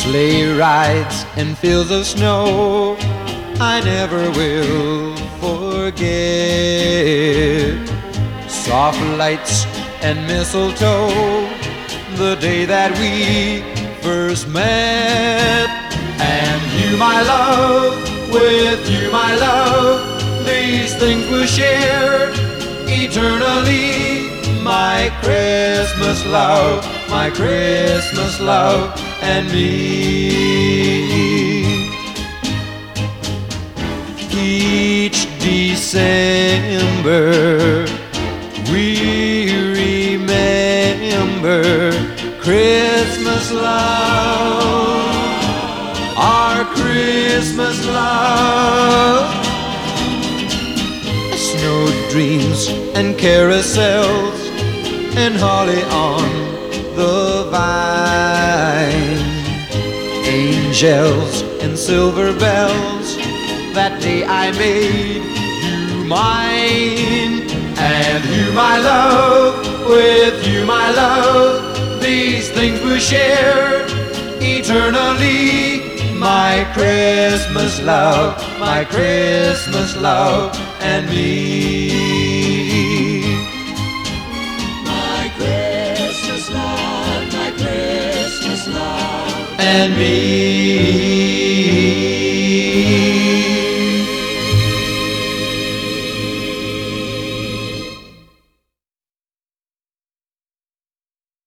Sleigh rides and fields of snow, I never will forget. Soft lights and mistletoe, the day that we first met. And you, my love, with you, my love, these things were shared eternally. My Christmas love, my Christmas love, and me. Each December, we remember Christmas love, our Christmas love. Snow dreams and carousels and holly on Angels and silver bells, that day I made you mine. And you, my love, with you, my love, these things we share eternally. My Christmas love, my Christmas love, and me. And me.